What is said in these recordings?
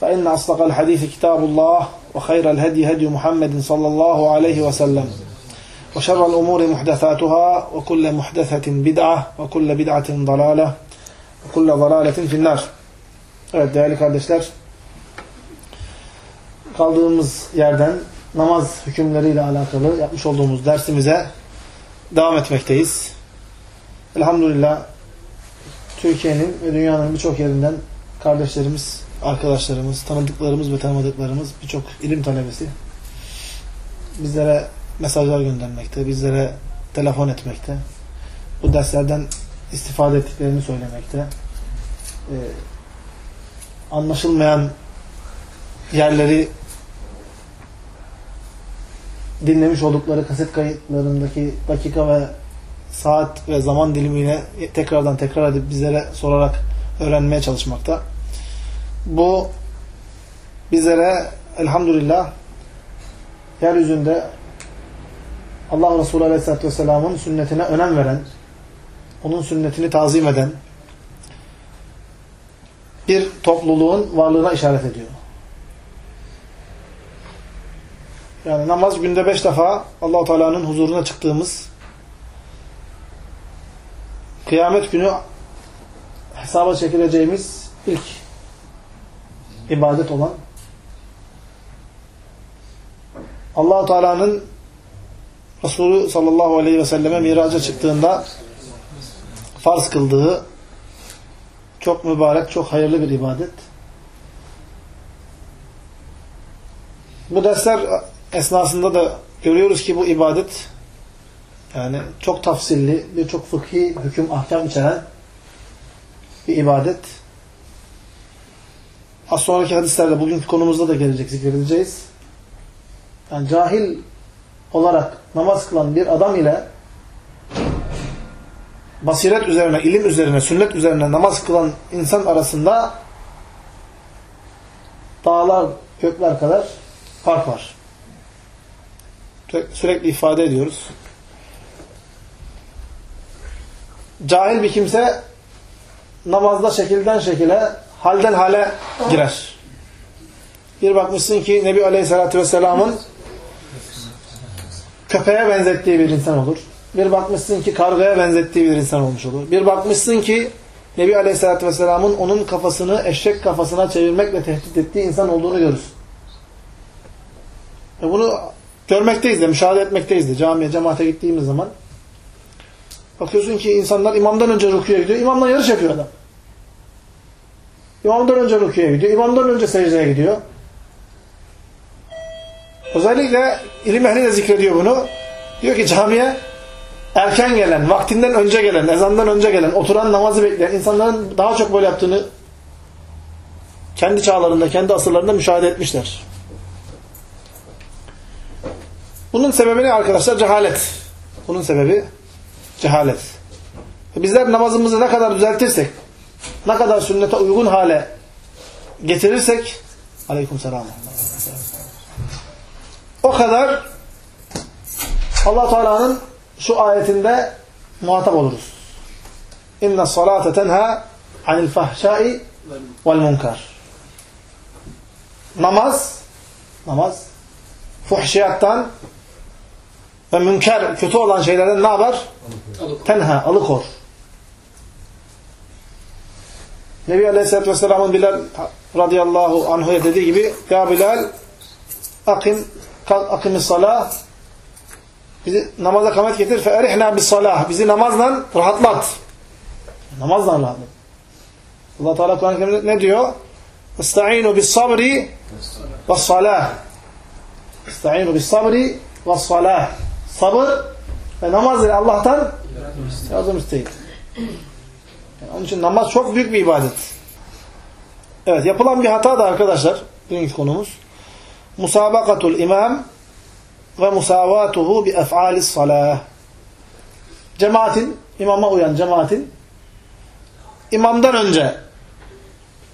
فإن أصدق الحديث كتاب الله وخير الهدي هدي محمد صلى الله عليه وسلم وشر الأمور محدثاتها وكل محدثة بدعة وكل بدعة ضلالة وكل ضلالة في النار Evet değerli kardeşler kaldığımız yerden namaz hükümleriyle alakalı yapmış olduğumuz dersimize devam etmekteyiz. Elhamdülillah Türkiye'nin ve dünyanın birçok yerinden kardeşlerimiz, arkadaşlarımız, tanıdıklarımız ve tanımadıklarımız birçok ilim talebesi bizlere mesajlar göndermekte, bizlere telefon etmekte, bu derslerden istifade ettiklerini söylemekte, ee, anlaşılmayan yerleri dinlemiş oldukları kaset kayıtlarındaki dakika ve saat ve zaman dilimiyle tekrardan tekrar edip bizlere sorarak öğrenmeye çalışmakta. Bu bizlere elhamdülillah yeryüzünde Allah Resulü Aleyhisselatü Vesselam'ın sünnetine önem veren, onun sünnetini tazim eden bir topluluğun varlığına işaret ediyor. Yani namaz günde beş defa allah Teala'nın huzuruna çıktığımız kıyamet günü hesaba çekileceğimiz ilk ibadet olan allah Teala'nın Resulü sallallahu aleyhi ve selleme miraca çıktığında farz kıldığı çok mübarek, çok hayırlı bir ibadet. Bu dersler esnasında da görüyoruz ki bu ibadet yani çok tafsilli, birçok fıkhi hüküm, ahkam içeren bir ibadet. Az sonraki hadislerde bugünkü konumuzda da gelecek, zikredeceğiz. Yani cahil olarak namaz kılan bir adam ile basiret üzerine, ilim üzerine, sünnet üzerine namaz kılan insan arasında dağlar, gökler kadar fark var. Sürekli ifade ediyoruz. Cahil bir kimse namazda şekilden şekile, halden hale girer. Bir bakmışsın ki Nebi Aleyhisselatü Vesselam'ın köpeğe benzettiği bir insan olur. Bir bakmışsın ki kargaya benzettiği bir insan olmuş olur. Bir bakmışsın ki Nebi Aleyhisselatü Vesselam'ın onun kafasını eşek kafasına çevirmekle tehdit ettiği insan olduğunu görürsün. E bunu görmekteyiz de, müşahede etmekteyiz de. Camiye, cemaate gittiğimiz zaman bakıyorsun ki insanlar imamdan önce rüküye gidiyor. İmamla yarış yapıyor adam. İmamdan önce rüküye gidiyor. İmamdan önce secdeye gidiyor. Özellikle ilim ehli de zikrediyor bunu. Diyor ki camiye erken gelen, vaktinden önce gelen, ezandan önce gelen, oturan namazı bekleyen insanların daha çok böyle yaptığını kendi çağlarında, kendi asırlarında müşahede etmişler. Bunun sebebi ne arkadaşlar? Cehalet. Bunun sebebi cehalet. Bizler namazımızı ne kadar düzeltirsek, ne kadar sünnete uygun hale getirirsek aleykümselam o kadar Allah Teala'nın şu ayetinde muhatap oluruz. İnne salate tenha anil fahşai vel munkar. Namaz namaz fuhşiyattan ve münker, kötü olan şeylerden ne yapar? Tenha, alıkor. Nebi Aleyhisselatü Vesselam'ın Bilal radıyallahu anhu'ya dediği gibi Ya Bilal akim kalk akimis salah bizi namaza kamet getir fe erihna bis salah bizi namazla rahatlat. Namazla rahatlat. Allah Teala Kur'an-ı Kerim'de ne diyor? Esta'inu bis sabri ve salah. Esta'inu bis sabri ve salah. Sabır ve namaz ile Allah'tan yardım isteyin. Yani onun için namaz çok büyük bir ibadet. Evet yapılan bir hata da arkadaşlar. Bugünkü konumuz. Musabakatul imam ve musavatuhu bi ef'alis salah. Cemaatin, imama uyan cemaatin imamdan önce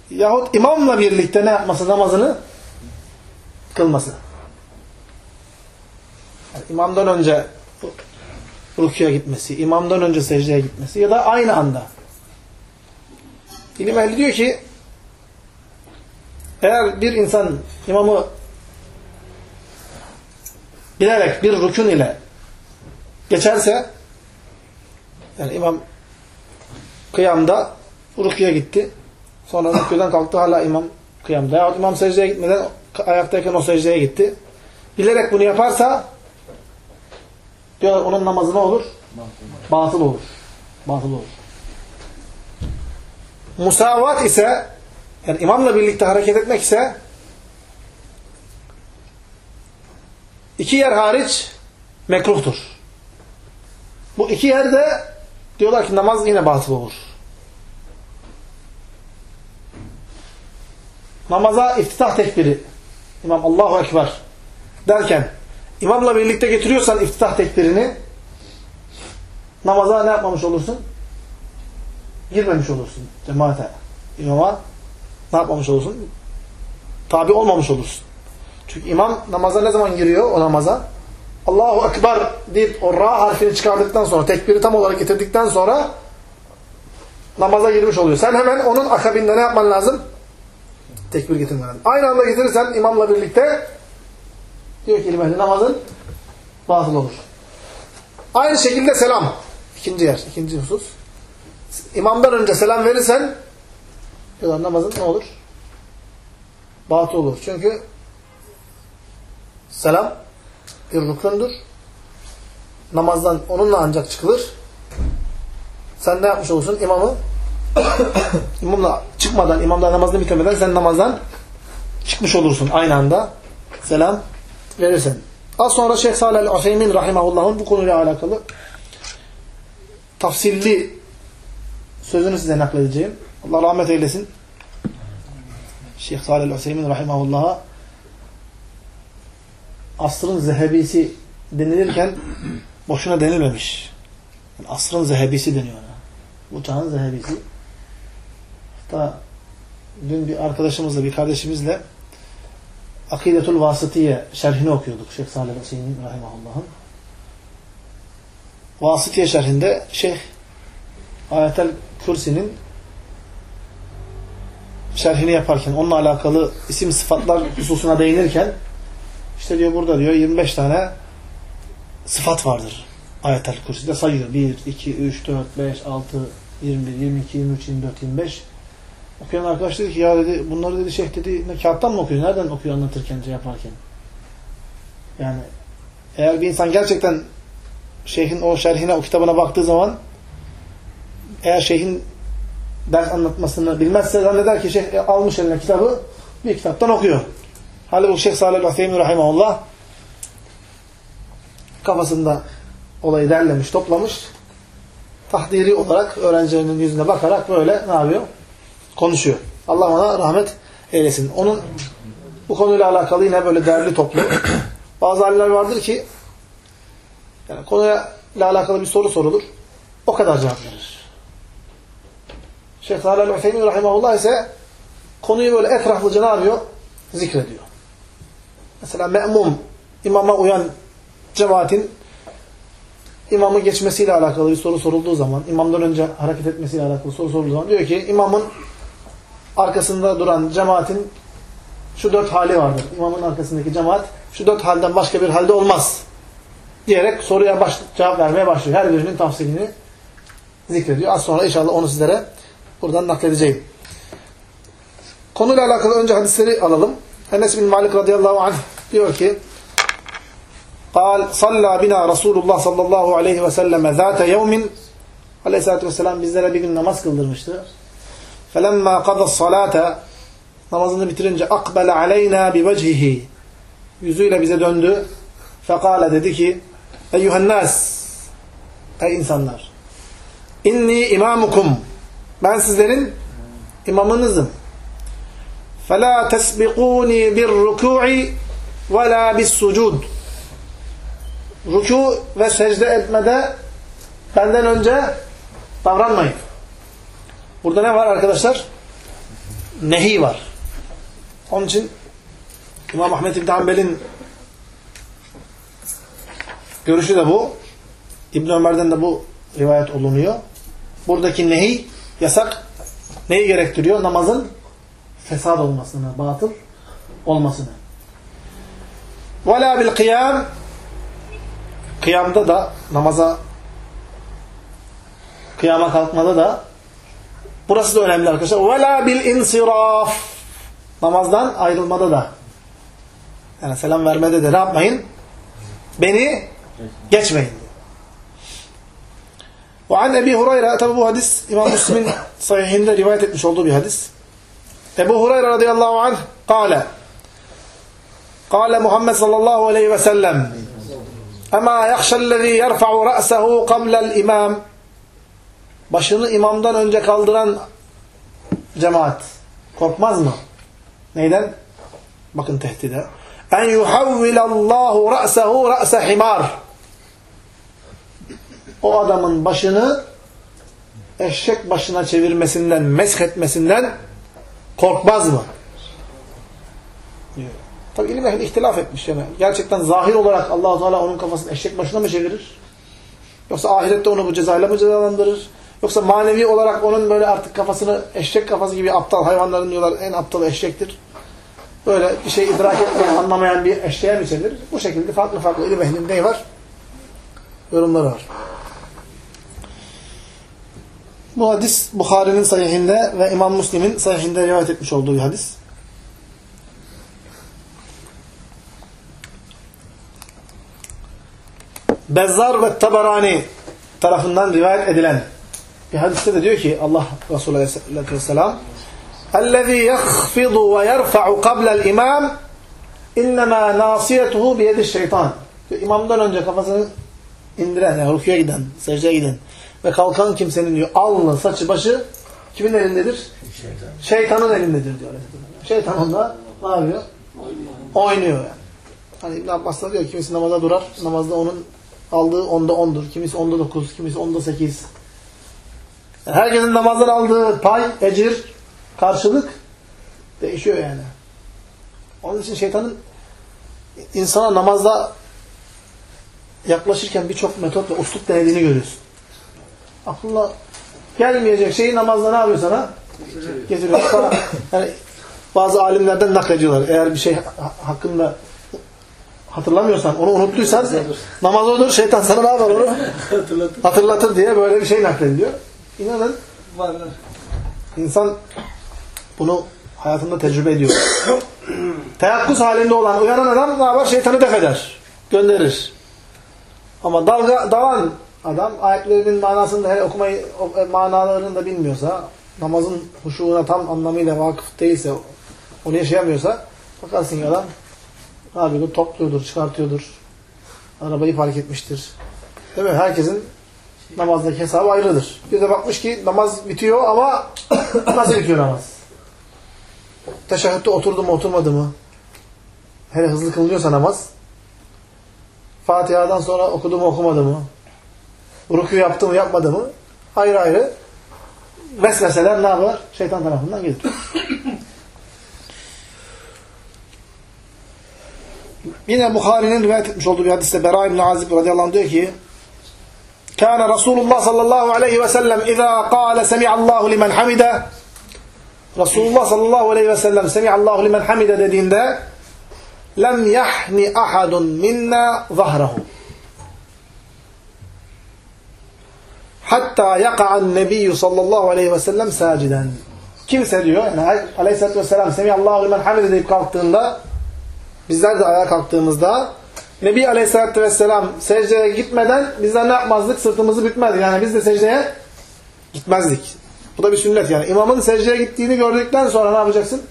yahut imamla birlikte ne yapması namazını kılması. Yani imamdan önce rukuya gitmesi, imamdan önce secdeye gitmesi ya da aynı anda. İlim ehli diyor ki eğer bir insan imamı bilerek bir rükün ile geçerse yani imam kıyamda rukuya gitti. Sonra rüküden kalktı hala imam kıyamda. Yahut imam secdeye gitmeden ayaktayken o secdeye gitti. Bilerek bunu yaparsa diyor onun namazı ne olur? Batıl olur. Batıl olur. Musavat ise yani imamla birlikte hareket etmek ise iki yer hariç mekruhtur. Bu iki yerde diyorlar ki namaz yine batıl olur. Namaza iftitah tekbiri İmam Allahu Ekber derken imamla birlikte getiriyorsan iftitah tekbirini namaza ne yapmamış olursun? Girmemiş olursun cemaate. İmama ne yapmamış olursun? Tabi olmamış olursun. Çünkü imam namaza ne zaman giriyor o namaza? Allahu Ekber deyip o ra harfini çıkardıktan sonra, tekbiri tam olarak getirdikten sonra namaza girmiş oluyor. Sen hemen onun akabinde ne yapman lazım? Tekbir getirmen lazım. Aynı anda getirirsen imamla birlikte diyor ki ilim namazın batıl olur. Aynı şekilde selam. İkinci yer, ikinci husus. İmamdan önce selam verirsen diyorlar namazın ne olur? Batıl olur. Çünkü selam bir rükündür. Namazdan onunla ancak çıkılır. Sen ne yapmış olursun? İmamı imamla çıkmadan, imamla namazını bitirmeden sen namazdan çıkmış olursun aynı anda. Selam verirsen. Az sonra Şeyh Salih el-Afeymin rahimahullah'ın bu konuyla alakalı tafsilli sözünü size nakledeceğim. Allah rahmet eylesin. Şeyh Salih el-Hüseyin rahimahullah'a asrın zehebisi denilirken boşuna denilmemiş. Yani asrın zehebisi deniyor ona. Bu çağın zehebisi. Hatta dün bir arkadaşımızla, bir kardeşimizle Akidetul Vasıtiye şerhini okuyorduk Şeyh Salih el-Hüseyin rahimahullah'ın. Vasıtiye şerhinde Şeyh Ayetel Kürsi'nin şerhini yaparken onunla alakalı isim sıfatlar hususuna değinirken işte diyor burada diyor 25 tane sıfat vardır. Ayetel Kürsi'de sayıyor. 1, 2, 3, 4, 5, 6, 21, 22, 23, 24, 25. Okuyan arkadaş dedi ki ya dedi bunları dedi şeyh dedi ne, kağıttan mı okuyor? Nereden okuyor anlatırken, şey yaparken? Yani eğer bir insan gerçekten şeyhin o şerhine, o kitabına baktığı zaman eğer şeyhin ders anlatmasını bilmezse zanneder ki şeyh almış eline kitabı bir kitaptan okuyor. Halbuki Şeyh Salih Al-Uthaymin Rahimahullah kafasında olayı derlemiş, toplamış. Tahdiri olarak öğrencilerinin yüzüne bakarak böyle ne yapıyor? Konuşuyor. Allah ona rahmet eylesin. Onun bu konuyla alakalı yine böyle derli toplu. Bazı alimler vardır ki yani konuyla alakalı bir soru sorulur. O kadar cevap verir. Şeyh Salih Al-Uthaymin Rahimahullah ise konuyu böyle etraflıca ne yapıyor? Zikrediyor. Mesela me'mum, imama uyan cemaatin imamı geçmesiyle alakalı bir soru sorulduğu zaman, imamdan önce hareket etmesiyle alakalı soru sorulduğu zaman diyor ki imamın arkasında duran cemaatin şu dört hali vardır. İmamın arkasındaki cemaat şu dört halden başka bir halde olmaz. Diyerek soruya baş, cevap vermeye başlıyor. Her birinin tafsilini zikrediyor. Az sonra inşallah onu sizlere buradan nakledeceğim. konuyla alakalı önce hadisleri alalım. Enes bin Malik radıyallahu anh diyor ki قال صلى بنا رسول الله sallallahu aleyhi ve selleme ذات يوم Aleyhisselatü vesselam bizlere bir gün namaz kıldırmıştı. فَلَمَّا قَضَ الصَّلَاةَ Namazını bitirince akbele aleyna bi vecihi yüzüyle bize döndü. Fekale dedi ki Eyyühennas Ey insanlar İnni imamukum Ben sizlerin imamınızım. فَلَا تَسْبِقُونِي بِالرُّكُوعِ وَلَا بِالسُّجُودِ Ruku ve secde etmede benden önce davranmayın. Burada ne var arkadaşlar? Nehi var. Onun için İmam Ahmet İbn Hanbel'in görüşü de bu. İbn Ömer'den de bu rivayet olunuyor. Buradaki nehi, yasak neyi gerektiriyor? Namazın fesad olmasını, batıl olmasını. وَلَا بِالْقِيَامِ Kıyamda da, namaza kıyama kalkmada da burası da önemli arkadaşlar. وَلَا بِالْاِنْصِرَافِ Namazdan ayrılmada da yani selam vermede de ne yapmayın? Beni geçmeyin. An Ebi Hureyre, tabi bu hadis İmam Müslim'in sahihinde rivayet etmiş olduğu bir hadis. Ebu Hureyre radıyallahu anh kâle Kâle Muhammed sallallahu aleyhi ve sellem Ama yakşellezî yerfa'u ra'sehu qablel imam Başını imamdan önce kaldıran cemaat korkmaz mı? Neyden? Bakın tehdide. En yuhavvilallahu ra'sehu ra'se himar. O adamın başını eşek başına çevirmesinden, mesk etmesinden korkmaz mı? Tabi ilim ehli ihtilaf etmiş yani. Gerçekten zahir olarak allah Teala onun kafasını eşek başına mı çevirir? Yoksa ahirette onu bu cezayla mı cezalandırır? Yoksa manevi olarak onun böyle artık kafasını eşek kafası gibi aptal hayvanların diyorlar en aptalı eşektir. Böyle bir şey idrak etmeyen, anlamayan bir eşeğe mi çevirir? Bu şekilde farklı farklı ilim ehlinin neyi var? Yorumları var. Bu hadis Bukhari'nin sahihinde ve İmam Müslim'in sahihinde rivayet etmiş olduğu bir hadis. Bezzar ve Tabarani tarafından rivayet edilen bir hadiste de diyor ki Allah Resulü Aleyhisselatü Vesselam اَلَّذ۪ي يَخْفِضُ وَيَرْفَعُ قَبْلَ الْاِمَامِ اِنَّمَا نَاصِيَتُهُ بِيَدِ şeytan. İmamdan önce kafasını indiren, yani rüküye giden, secdeye giden ve kalkan kimsenin diyor alnı, saçı, başı kimin elindedir? Şeytan. Şeytanın elindedir diyor. Şeytan onda ne yapıyor? Oynuyor yani. Hani İbn Abbas da diyor kimisi namaza durar, namazda onun aldığı onda ondur, kimisi onda dokuz, kimisi onda sekiz. Yani herkesin namazdan aldığı pay, ecir, karşılık değişiyor yani. Onun için şeytanın insana namazda yaklaşırken birçok metot ve usluk denediğini görüyorsun. Aklına gelmeyecek şeyi namazda ne yapıyor sana? Getiriyor. Sana, yani bazı alimlerden naklediyorlar. Eğer bir şey hakkında hatırlamıyorsan, onu unuttuysan namaz olur, şeytan sana ne yapar onu? Hatırlatır. Hatırlatır diye böyle bir şey naklediliyor. İnanın insan bunu hayatında tecrübe ediyor. Teyakkuz halinde olan, uyanan adam ne yapar? Şeytanı def eder. Gönderir. Ama dalga, dalan adam ayetlerinin manasını da hele okumayı, e, manalarını da bilmiyorsa, namazın huşuğuna tam anlamıyla vakıf değilse, onu yaşayamıyorsa, bakarsın ki adam ne yapıyordur? Topluyordur, çıkartıyordur. Arabayı fark etmiştir. Değil mi? Herkesin namazdaki hesabı ayrıdır. Bir de bakmış ki namaz bitiyor ama nasıl bitiyor namaz? Teşehhütte oturdu mu oturmadı mı? Hele hızlı kılınıyorsa namaz. Fatiha'dan sonra okudu mu okumadı mı? Rükû yaptı mı yapmadı mı? Ayrı ayrı vesveseler ne yapar? Şeytan tarafından gelir. Yine Bukhari'nin rivayet etmiş olduğu bir hadiste Bera İbn Azib radıyallahu anh diyor ki Kâne Resulullah sallallahu aleyhi ve sellem izâ kâle semi'allahu limen hamide Resulullah sallallahu aleyhi ve sellem semi'allahu limen hamide dediğinde lem yahni ahadun minna zahrahu hatta yaka'an nebiyyü sallallahu aleyhi ve sellem saciden kimse diyor yani aleyhissalatü vesselam Semiyallahu limen hamide deyip kalktığında bizler de ayağa kalktığımızda Nebi Aleyhisselatü Vesselam secdeye gitmeden bizler ne yapmazdık? Sırtımızı bükmezdik. Yani biz de secdeye gitmezdik. Bu da bir sünnet yani. İmamın secdeye gittiğini gördükten sonra ne yapacaksın?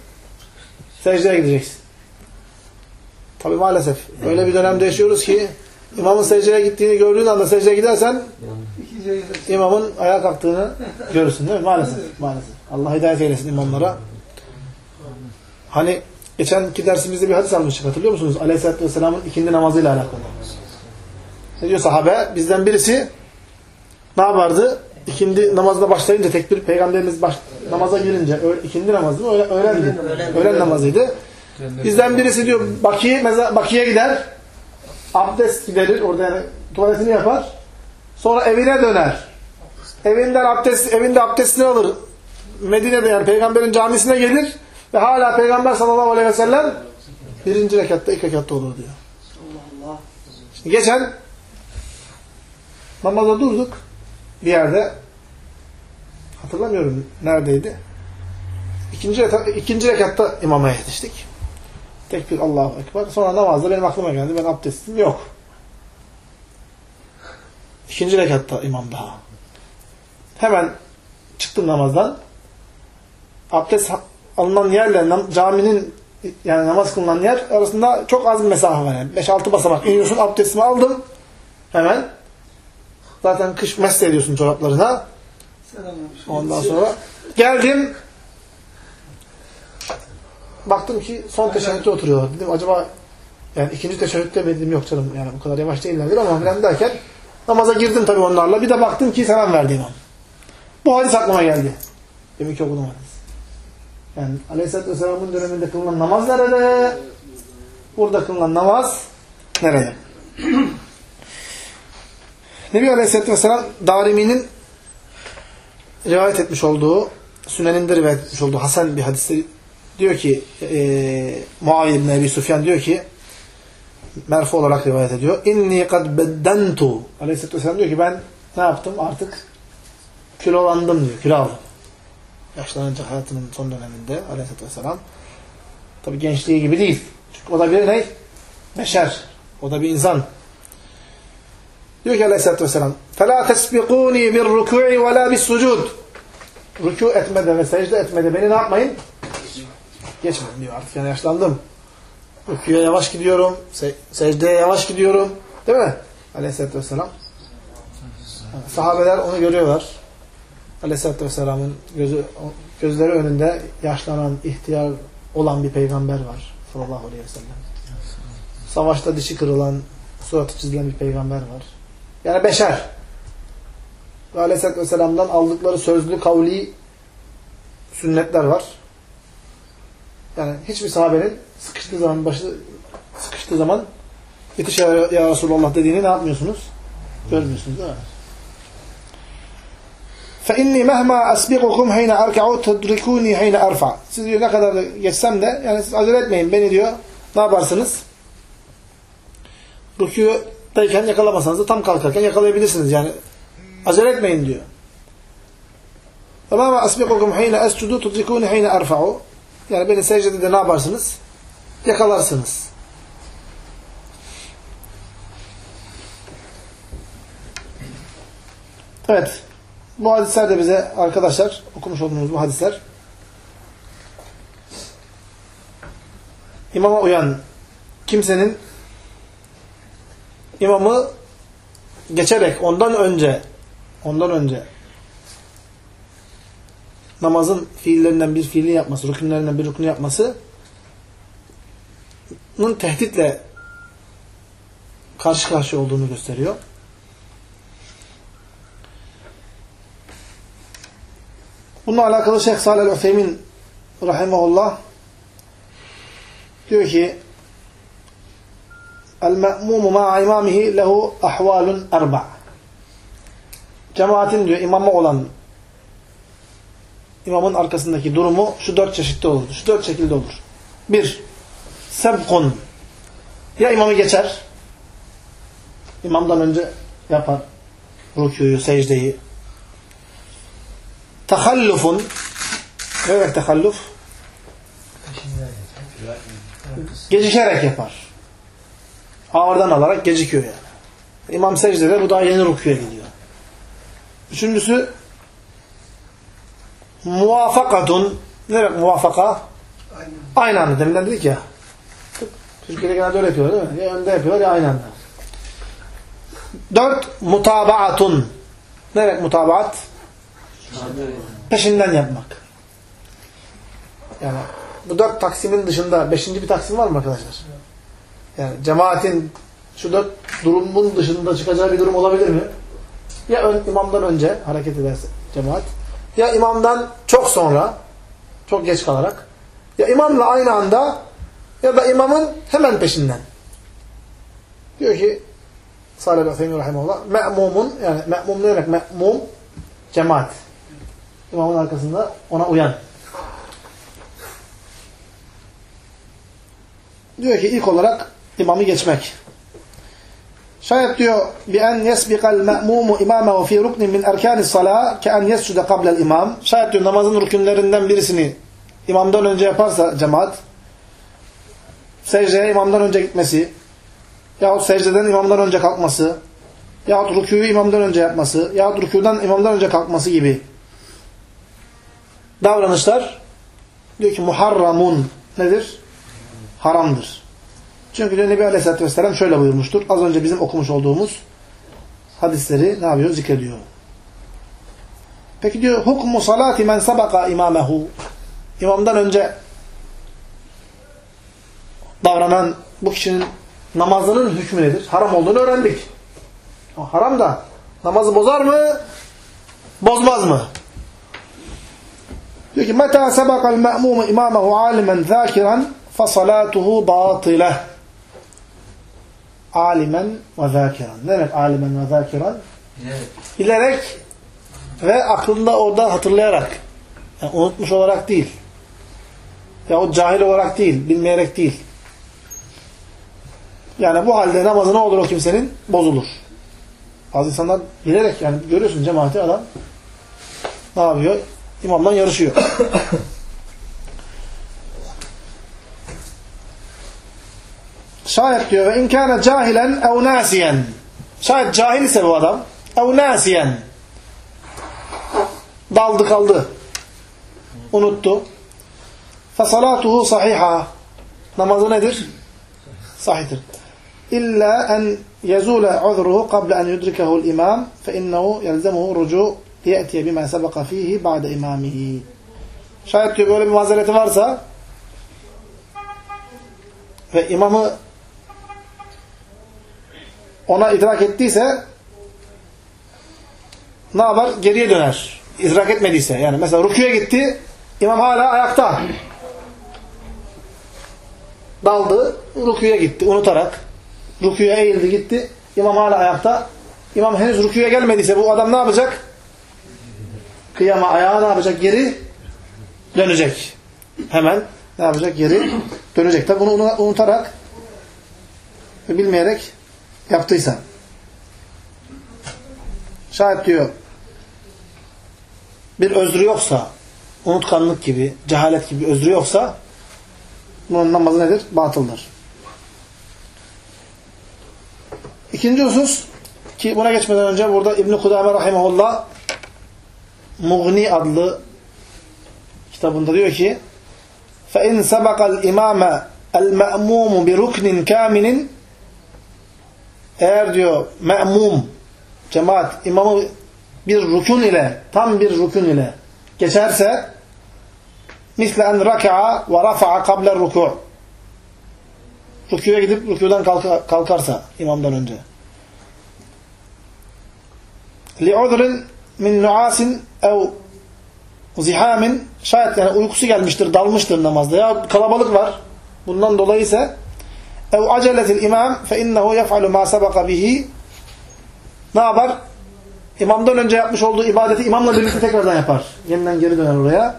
Secdeye gideceksin. Tabi maalesef. Öyle bir dönemde yaşıyoruz ki imamın secdeye gittiğini gördüğün anda secdeye gidersen imamın ayağa kalktığını görürsün değil mi? Maalesef. Maalesef. Allah hidayet eylesin imamlara. Hani geçenki dersimizde bir hadis almıştık hatırlıyor musunuz? Aleyhisselatü Vesselam'ın ikindi namazıyla alakalı. Ne diyor sahabe? Bizden birisi ne yapardı? İkindi namazına başlayınca tekbir peygamberimiz baş, namaza girince ikindi namazı mı? Öğlen. Öğlen, öğlen namazıydı. Bizden birisi diyor bakiye, meza, bakiye gider. Abdest giderir. Orada yani tuvaletini yapar. Sonra evine döner. Evinden abdest, evinde abdestini alır. Medine'de yani peygamberin camisine gelir. Ve hala peygamber sallallahu aleyhi ve sellem birinci rekatta, ilk rekatta olur diyor. Şimdi geçen namaza durduk bir yerde. Hatırlamıyorum neredeydi. İkinci, ikinci rekatta imama yetiştik. Tekbir Allahu Ekber. Sonra namazda benim aklıma geldi. Ben abdestim yok. İkinci rekatta imam daha. Hemen çıktım namazdan. Abdest alınan yerle caminin yani namaz kılınan yer arasında çok az bir mesafe var. Yani 5-6 basamak iniyorsun. Abdestimi aldım. Hemen. Zaten kış mesle ediyorsun çoraplarına. Ondan sonra geldim. Baktım ki son teşehhütte oturuyorlar. Dedim acaba yani ikinci teşehhütte mi dedim yok canım yani bu kadar yavaş değillerdir ama filan derken namaza girdim tabii onlarla. Bir de baktım ki selam verdi imam. Bu hadis aklıma geldi. Demek ki okudum hadis. Yani Aleyhisselatü Vesselam'ın döneminde kılınan namaz nerede? Burada kılınan namaz nerede? Nebi Aleyhisselatü Vesselam Darimi'nin rivayet etmiş olduğu, Sünen'inde rivayet etmiş olduğu Hasan bir hadiste diyor ki e, Muaviye bin Ebi Sufyan diyor ki merfu olarak rivayet ediyor. İnni kad beddentu Aleyhisselatü Vesselam diyor ki ben ne yaptım? Artık kilolandım diyor. Kilo aldım. Yaşlanınca hayatının son döneminde Aleyhisselatü Vesselam tabi gençliği gibi değil. Çünkü o da bir ne? Beşer. O da bir insan. Diyor ki Aleyhisselatü Vesselam فَلَا تَسْبِقُونِي بِالرُّكُعِ وَلَا بِالسُّجُودِ Rükû etmede ve secde etmede beni ne yapmayın? Geçmeyin diyor artık yani yaşlandım. Rükûya yavaş gidiyorum, se secdeye yavaş gidiyorum. Değil mi? Aleyhisselatü Vesselam. Sahabeler onu görüyorlar. Aleyhisselatü Vesselam'ın gözü, gözleri önünde yaşlanan, ihtiyar olan bir peygamber var. Sallallahu aleyhi ve sellem. Savaşta dişi kırılan, suratı çizilen bir peygamber var. Yani beşer. Ve Aleyhisselatü Vesselam'dan aldıkları sözlü, kavli sünnetler var. Yani hiçbir sahabenin sıkıştığı zaman, başı sıkıştığı zaman yetiş ya, ya Resulallah dediğini ne yapmıyorsunuz? Görmüyorsunuz değil mi? فَاِنِّي مَهْمَا أَسْبِقُكُمْ حَيْنَ أَرْكَعُوا تَدْرِكُونِي حَيْنَ أَرْفَعُ Siz diyor ne kadar geçsem de yani siz acele etmeyin beni diyor. Ne yaparsınız? Rükûdayken yakalamasanız da tam kalkarken yakalayabilirsiniz yani. Acele etmeyin diyor. وَمَا أَسْبِقُكُمْ حَيْنَ أَسْجُدُوا تُدْرِكُونِ حَيْنَ أَرْفَعُوا yani beni secdede de ne yaparsınız? Yakalarsınız. Evet. Bu hadisler de bize arkadaşlar okumuş olduğumuz bu hadisler imama uyan kimsenin imamı geçerek ondan önce ondan önce namazın fiillerinden bir fiili yapması, rükünlerinden bir rükünü yapması bunun tehditle karşı karşıya olduğunu gösteriyor. Bununla alakalı Şeyh Salih el-Üfeymin rahimahullah diyor ki El-me'mumu ma'a imamihi lehu ahvalun erba' Cemaatin diyor imamı olan imamın arkasındaki durumu şu dört çeşitte olur. Şu dört şekilde olur. Bir, sebkun. Ya imamı geçer, imamdan önce yapar rükûyu, secdeyi. Tahallufun, Ne demek tekalluf? Gecikerek yapar. Ağırdan alarak gecikiyor yani. İmam secdede bu daha yeni rukuya gidiyor. Üçüncüsü muvafakatun ne demek muvafaka? Aynı anda. Deminden dedik ya. Türkiye'de genelde öyle yapıyorlar değil mi? Ya önde yapıyorlar ya aynı anda. Dört, mutabaatun. Ne demek mutabaat? Peşinden yapmak. Yani bu dört taksimin dışında beşinci bir taksim var mı arkadaşlar? Yani cemaatin şu dört durumun dışında çıkacağı bir durum olabilir mi? Ya ön, imamdan önce hareket ederse cemaat, ya imamdan çok sonra, çok geç kalarak, ya imamla aynı anda ya da imamın hemen peşinden. Diyor ki Salih Efendi Rahimullah me'mumun yani me'mum ne demek? Me'mum cemaat. İmamın arkasında ona uyan. Diyor ki ilk olarak imamı geçmek. Şayet diyor bi en yesbiqal me'mumu imamehu fi ruknin min erkanis salah ke en yescude qabla'l imam. Şayet diyor namazın rükünlerinden birisini imamdan önce yaparsa cemaat secdeye imamdan önce gitmesi yahut secdeden imamdan önce kalkması yahut rükûyu imamdan önce yapması yahut rükûdan imamdan önce kalkması gibi davranışlar diyor ki muharramun nedir? Haramdır. Çünkü diyor Nebi Aleyhisselatü Vesselam şöyle buyurmuştur. Az önce bizim okumuş olduğumuz hadisleri ne yapıyor? Zikrediyor. Peki diyor hukmu salati men sabaka imamehu imamdan önce davranan bu kişinin namazının hükmü nedir? Haram olduğunu öğrendik. O haram da namazı bozar mı? Bozmaz mı? Diyor ki meta sabakal me'mumu imamehu alimen zâkiran fasalatuhu bâtile alimen ve zâkiran. Ne demek alimen ve zâkiran? Bilerek ve aklında orada hatırlayarak. Yani unutmuş olarak değil. Yahut cahil olarak değil, bilmeyerek değil. Yani bu halde namazı ne olur o kimsenin? Bozulur. Bazı insanlar bilerek yani görüyorsun cemaati adam ne yapıyor? İmamdan yarışıyor. Şayet diyor ve inkâne cahilen ev nâsiyen. Şayet cahil ise bu adam ev nâsiyen. Daldı kaldı. Unuttu. Fesalatuhu sahiha. Namazı nedir? Sahihtir. İlla en yezule uzruhu qabla en yudrikehu'l imam fe innehu yelzemuhu rucu' ye'tiye bima sebeka fihi ba'de imamihi. Şayet diyor böyle bir mazereti varsa ve imamı ona idrak ettiyse ne yapar? Geriye döner. İdrak etmediyse. Yani mesela rüküye gitti, imam hala ayakta. Daldı, rüküye gitti unutarak. Rüküye eğildi gitti, imam hala ayakta. İmam henüz rüküye gelmediyse bu adam ne yapacak? Kıyama ayağı ne yapacak? Geri dönecek. Hemen ne yapacak? Geri dönecek. Tabi bunu unutarak bilmeyerek yaptıysa. Şayet diyor bir özrü yoksa unutkanlık gibi, cehalet gibi özrü yoksa bunun namazı nedir? Batıldır. İkinci husus ki buna geçmeden önce burada İbn-i Kudame Rahimahullah Mughni adlı kitabında diyor ki فَاِنْ سَبَقَ الْاِمَامَ الْمَأْمُومُ بِرُكْنٍ كَامِنٍ eğer diyor me'mum, cemaat, imamı bir rükun ile, tam bir rükun ile geçerse misle en raka'a ve rafa'a kabler ruku' rüküye gidip rüküden kalkarsa imamdan önce. Li'udrin min nuasin ev zihamin. Şayet yani uykusu gelmiştir, dalmıştır namazda. Ya kalabalık var. Bundan dolayı ise ev aceletil imam fe innehu yef'alu ma sabaka bihi ne yapar? İmamdan önce yapmış olduğu ibadeti imamla birlikte tekrardan yapar. Yeniden geri döner oraya.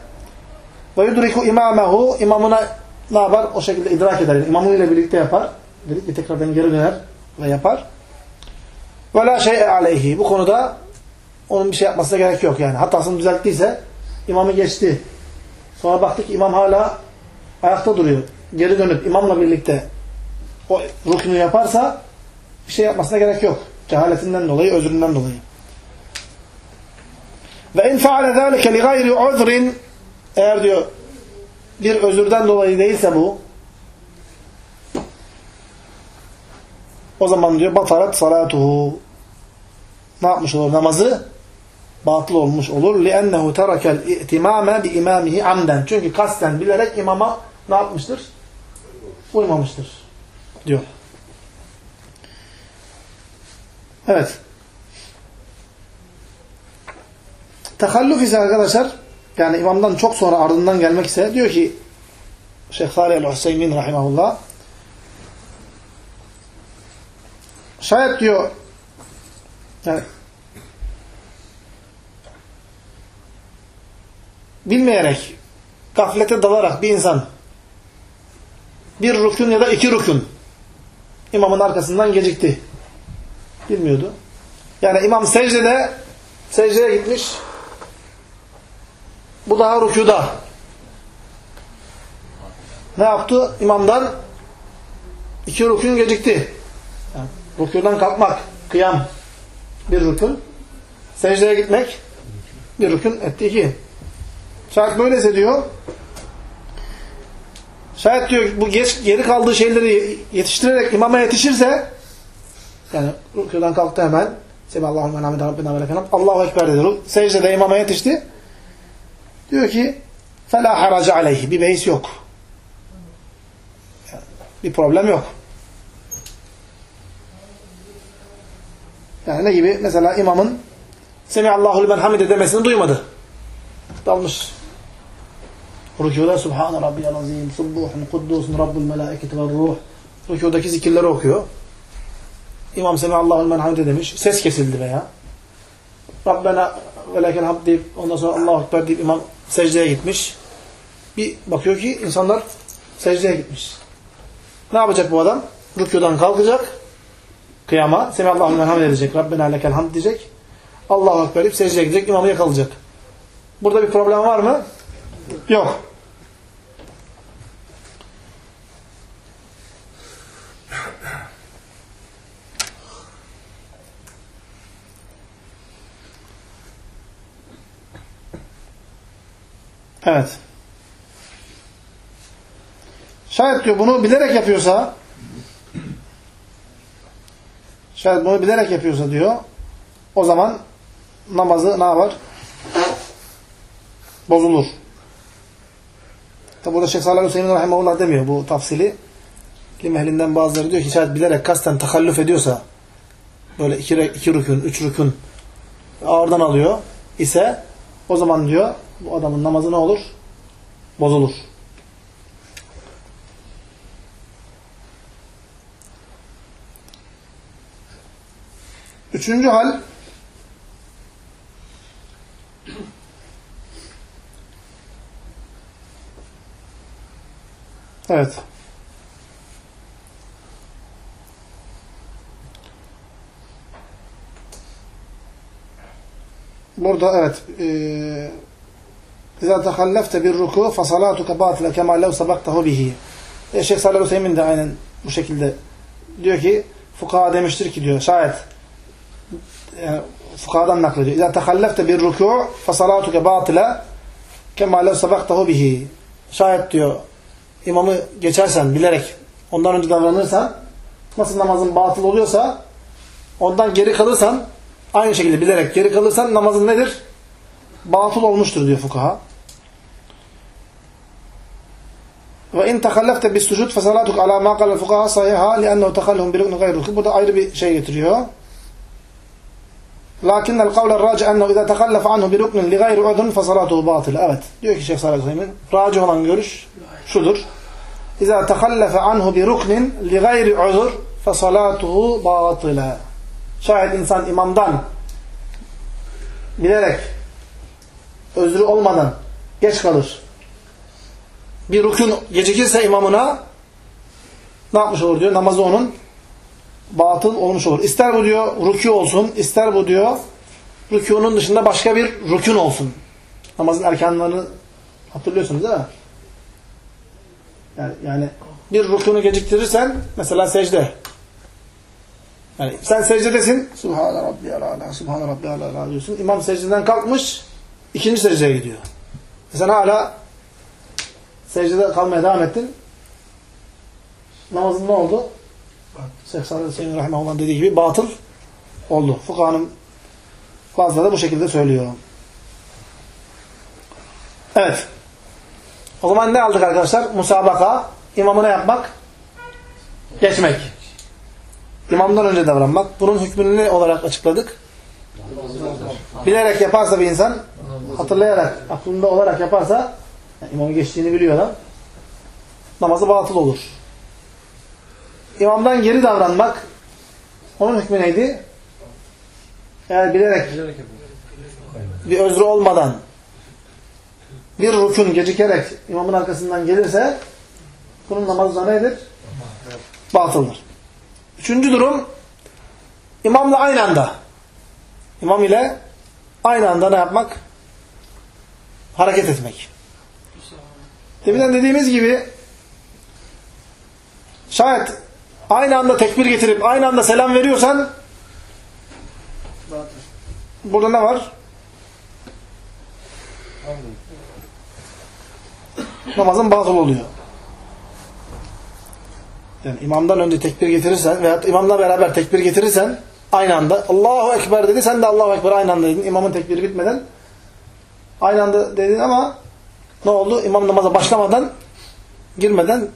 Ve yudriku imamehu imamına ne yapar? O şekilde idrak eder. Yani imamıyla birlikte yapar. Birlikte tekrardan geri döner ve yapar. Ve la şey'e aleyhi. Bu konuda onun bir şey yapmasına gerek yok yani. Hatasını düzelttiyse imamı geçti. Sonra baktık imam hala ayakta duruyor. Geri dönüp imamla birlikte o rüknü yaparsa bir şey yapmasına gerek yok. Cehaletinden dolayı, özründen dolayı. Ve in faale zâlike li gayri uzrin eğer diyor bir özürden dolayı değilse bu o zaman diyor batarat salatuhu ne yapmış olur namazı? Batıl olmuş olur. لِأَنَّهُ تَرَكَ الْاِئْتِمَامَ بِاِمَامِهِ عَمْدًا Çünkü kasten bilerek imama ne yapmıştır? Uymamıştır. Diyor. Evet. Tehalluf ise arkadaşlar yani imamdan çok sonra ardından gelmek ise diyor ki Şeyh Salih el-Hüseymin rahimahullah şayet diyor yani bilmeyerek gaflete dalarak bir insan bir rükün ya da iki rükün imamın arkasından gecikti. Bilmiyordu. Yani imam secdede secdeye gitmiş bu daha rükuda. Ne yaptı? İmamdan iki rükün gecikti. Yani, rükudan kalkmak, kıyam bir rükün. Secdeye gitmek bir rükün etti iki. Şayet böylese diyor şayet diyor bu geç, geri kaldığı şeyleri yetiştirerek imama yetişirse yani rükudan kalktı hemen Sebehallahu men hamide rabbina ve lekenam Allahu Ekber dedi. Secdede imama yetişti. Diyor ki فَلَا حَرَجَ عَلَيْهِ Bir beis yok. Yani bir problem yok. Yani ne gibi? Mesela imamın Semihallahu limen hamide demesini duymadı. Dalmış. Rükuda Subhane Rabbiyal Azim, Subbuhun, Kuddusun, Rabbul Melaiketi ve Ruh. Rükudaki zikirleri okuyor. İmam Semihallahu limen hamide demiş. Ses kesildi veya. Rabbena ve lekel hamd deyip ondan sonra Allahu Ekber deyip imam secdeye gitmiş. Bir bakıyor ki insanlar secdeye gitmiş. Ne yapacak bu adam? Rükudan kalkacak. Kıyama. Semihallahu limen hamd edecek. Rabbena lekel hamd diyecek. Allahu Ekber deyip secdeye gidecek. İmamı yakalayacak. Burada bir problem var mı? Yok. Evet. Şayet diyor bunu bilerek yapıyorsa şayet bunu bilerek yapıyorsa diyor o zaman namazı ne yapar? Bozulur. Burada Şeyh Salih Hüseyin Rahimahullah demiyor bu tafsili. İlim ehlinden bazıları diyor ki şayet bilerek kasten takallüf ediyorsa böyle iki, iki rükün, üç rükün ağırdan alıyor ise o zaman diyor bu adamın namazı ne olur? Bozulur. Üçüncü hal Evet. Burada evet bir ruku fasalâtuke bâtile kemâ lev sabaktahu bihi. E, Şeyh Salih Hüseyin de aynen bu şekilde diyor ki fukaha demiştir ki diyor şayet yani, fukahadan naklediyor. Tehallefte bir ruku fasalâtuke bâtile kemâ lev sabaktahu bihi. Şayet diyor imamı geçersen bilerek ondan önce davranırsan nasıl namazın batıl oluyorsa ondan geri kalırsan aynı şekilde bilerek geri kalırsan namazın nedir? Batıl olmuştur diyor fukaha. Ve in tehallefte bis sucud fesalatuk ala ma kal fukaha sahiha li'ennehu tehallehum bi rukn gayruhu. Bu da ayrı bir şey getiriyor. Lakin el kavle raci ennehu iza tehallef anhu bi ruknin li gayri udhun fesalatuhu batıl. Evet. Diyor ki Şeyh Salih Hüseyin raci olan görüş şudur. İza tehallefe anhu bi ruknin li gayri uzur batıla. Şayet insan imamdan bilerek özrü olmadan geç kalır. Bir rükün gecikirse imamına ne yapmış olur diyor? Namazı onun batıl olmuş olur. İster bu diyor rükû olsun, ister bu diyor rükûnun dışında başka bir rükün olsun. Namazın erkanlarını Hatırlıyorsunuz değil mi? Yani, yani bir rukunu geciktirirsen mesela secde. Yani sen secdedesin. Subhane Rabbiyal Ala, Subhane Rabbiyal Ala diyorsun. İmam secdeden kalkmış, ikinci secdeye gidiyor. E sen hala secdede kalmaya devam ettin. Namazın ne oldu? Şeyh Salih Hüseyin Rahimahullah'ın dediği gibi batıl oldu. Fukahanın bazıları da bu şekilde söylüyor. Evet. O zaman ne aldık arkadaşlar? Musabaka. İmamı ne yapmak? Geçmek. İmamdan önce davranmak. Bunun hükmünü ne olarak açıkladık? Bilerek yaparsa bir insan, hatırlayarak, aklında olarak yaparsa, yani imamı geçtiğini biliyor adam, namazı batıl olur. İmamdan geri davranmak, onun hükmü neydi? Eğer bilerek, bir özrü olmadan, bir rukun gecikerek imamın arkasından gelirse, bunun namazı nedir? Batıldır. Üçüncü durum, imamla aynı anda, imam ile aynı anda ne yapmak? Hareket etmek. Deminden dediğimiz gibi, şayet aynı anda tekbir getirip aynı anda selam veriyorsan, burada ne var? Namazın batıl oluyor. Yani imamdan önce tekbir getirirsen veya imamla beraber tekbir getirirsen aynı anda Allahu Ekber dedi sen de Allahu Ekber aynı anda dedin. İmamın tekbiri bitmeden aynı anda dedin ama ne oldu? İmam namaza başlamadan girmeden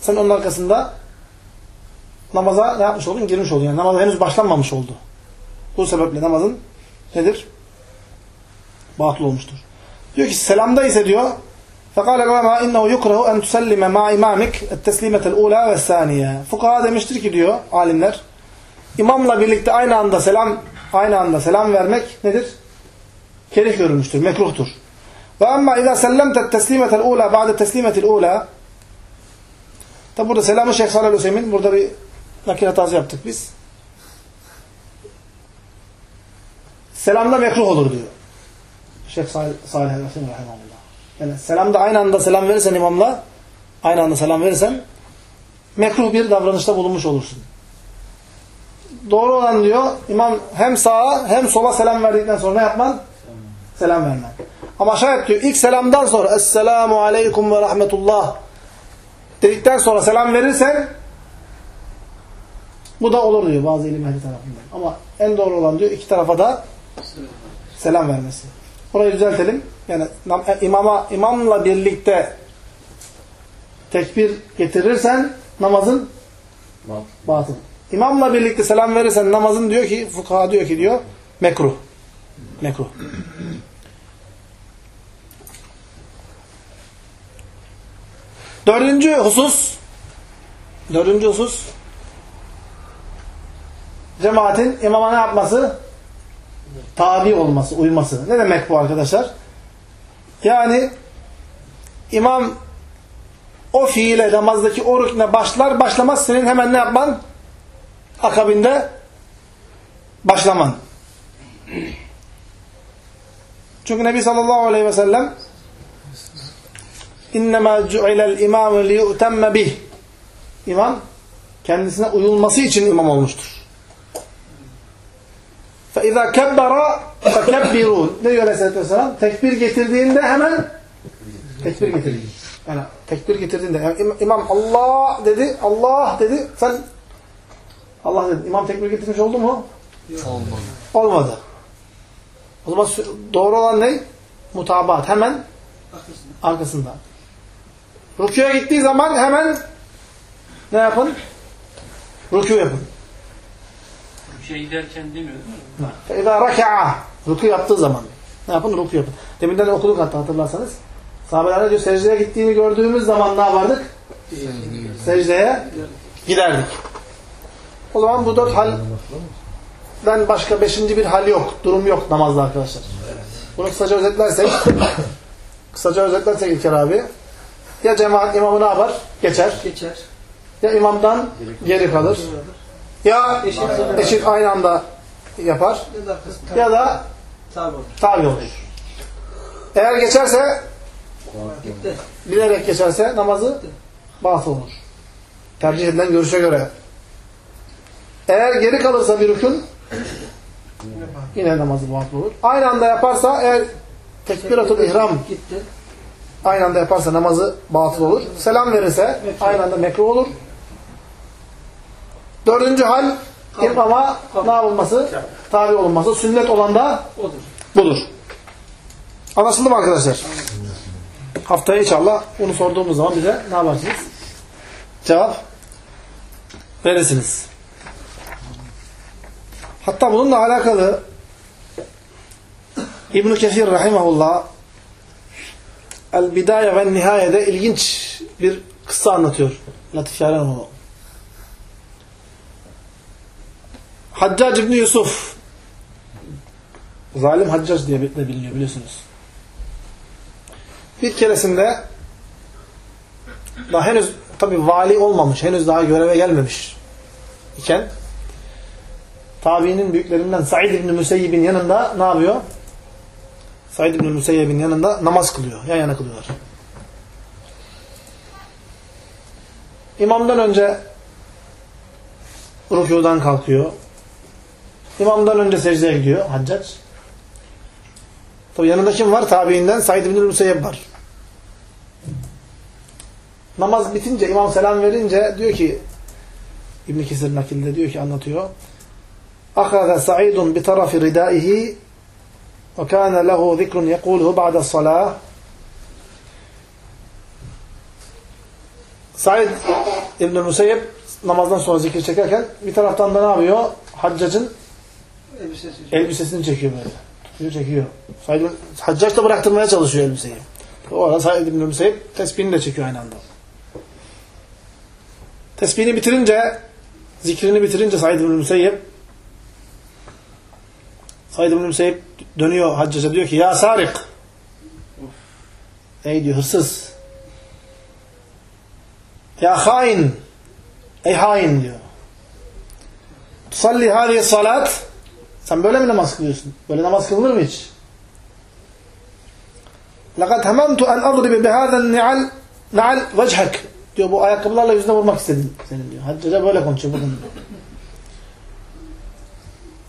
sen onun arkasında namaza ne yapmış oldun? Girmiş oldun. Yani namaza henüz başlanmamış oldu. Bu sebeple namazın nedir? Batıl olmuştur. Diyor ki selamda ise diyor Fekale ulema innehu yukrahu en tusellime ma imamik teslimetel ula ve saniye. Fukaha demiştir ki diyor alimler. İmamla birlikte aynı anda selam aynı anda selam vermek nedir? Kerih görülmüştür, mekruhtur. Ve emma izâ sellemte teslimetel ula ba'de teslimetil ula Tabi burada selamı Şeyh Salih Hüseyin burada bir nakil hatası yaptık biz. Selamda mekruh olur diyor. Şeyh Salih Hüseyin yani selamda aynı anda selam verirsen imamla aynı anda selam verirsen mekruh bir davranışta bulunmuş olursun. Doğru olan diyor imam hem sağa hem sola selam verdikten sonra ne yapman? Selam vermen. Ama şayet diyor ilk selamdan sonra Esselamu Aleyküm ve Rahmetullah dedikten sonra selam verirsen bu da olur diyor bazı ilim ehli tarafından. Ama en doğru olan diyor iki tarafa da selam vermesi. Burayı düzeltelim. Yani imama imamla birlikte tekbir getirirsen namazın batıl. İmamla birlikte selam verirsen namazın diyor ki fukaha diyor ki diyor mekruh. Mekruh. Dördüncü husus dördüncü husus cemaatin imama ne yapması? Tabi olması, uyması. Ne demek bu arkadaşlar? Yani imam o fiile namazdaki o rükne başlar başlamaz senin hemen ne yapman? Akabinde başlaman. Çünkü Nebi sallallahu aleyhi ve sellem اِنَّمَا جُعِلَ الْاِمَامُ لِيُؤْتَمَّ bih İmam kendisine uyulması için imam olmuştur. فَاِذَا كَبَّرَ فَكَبِّرُونَ Ne diyor Aleyhisselatü Vesselam? Tekbir getirdiğinde hemen tekbir getirin. Yani tekbir getirdiğinde yani imam Allah dedi, Allah dedi. Sen Allah dedi. İmam tekbir getirmiş oldu mu? Olmadı. Olmadı. O zaman doğru olan ne? Mutabat. Hemen arkasında. Rüküye gittiği zaman hemen ne yapın? Rükû yapın. şey derken demiyor değil mi? İza raka'a. Ruku yaptığı zaman. Ne yapın? Ruku yapın. Deminden de okuduk hatta hatırlarsanız. Sahabeler diyor secdeye gittiğini gördüğümüz zaman ne yapardık? Secdeye giderdik. O zaman bu dört halden başka beşinci bir hal yok. Durum yok namazda arkadaşlar. Bunu kısaca özetlersek kısaca özetlersek İlker abi ya cemaat imamı ne yapar? Geçer. Geçer. Ya imamdan geri kalır. Ya eşit aynı anda yapar. Ya da tabi olur. Eğer geçerse. Bilerek geçerse namazı batıl olur. Tercih edilen görüşe göre. Eğer geri kalırsa bir rükün yine namazı batıl olur. Aynı anda yaparsa eğer tekbiratul ihram Gitti. aynı anda yaparsa namazı batıl olur. Selam verirse aynı anda mekruh olur. Dördüncü hal imama ne yapılması? Tabi olunması. Sünnet olan da Odur. budur. Anlaşıldı mı arkadaşlar? Haftaya inşallah bunu sorduğumuz zaman bize ne yaparsınız? Cevap verirsiniz. Hatta bununla alakalı İbn-i Kesir Rahimahullah El Bidaye ve Nihaye'de ilginç bir kıssa anlatıyor. Latif Yaren onu. Haccac İbni Yusuf Zalim Haccac diye de biliniyor biliyorsunuz. Bir keresinde daha henüz tabi vali olmamış, henüz daha göreve gelmemiş iken tabiinin büyüklerinden Said İbni Müseyyib'in yanında ne yapıyor? Said İbni Müseyyib'in yanında namaz kılıyor. Yan yana kılıyorlar. İmamdan önce rükudan kalkıyor. İmamdan önce secdeye gidiyor Haccac. Tabi yanında kim var? Tabiinden Said İbni Müseyyib var. Namaz bitince, imam selam verince diyor ki İbn Kesir nakilde diyor ki anlatıyor. Akaza Sa'idun bi tarafi ridaihi ve kana lehu zikrun yekuluhu ba'da salah. Said İbn Müseyyib namazdan sonra zikir çekerken bir taraftan da ne yapıyor? Haccacın Elbisesi. elbisesini çekiyor böyle. Tutuyor çekiyor. Said Haccac da bıraktırmaya çalışıyor elbiseyi. O arada Said İbn Müseyyib tesbihini de çekiyor aynı anda. Tesbihini bitirince, zikrini bitirince Said İbn Müseyyib Said İbn Müseyyib dönüyor Haccac'a diyor ki Ya Sarik Ey diyor hırsız Ya hain Ey hain diyor Tusalli hâzihi salat sen böyle mi namaz kılıyorsun? Böyle namaz kılınır mı hiç? لَقَدْ هَمَمْتُ أَنْ أَضْرِبِ بِهَذَا النِّعَلْ نَعَلْ وَجْهَكَ diyor bu ayakkabılarla yüzüne vurmak istedim senin diyor. Haccaca böyle konuşuyor bugün.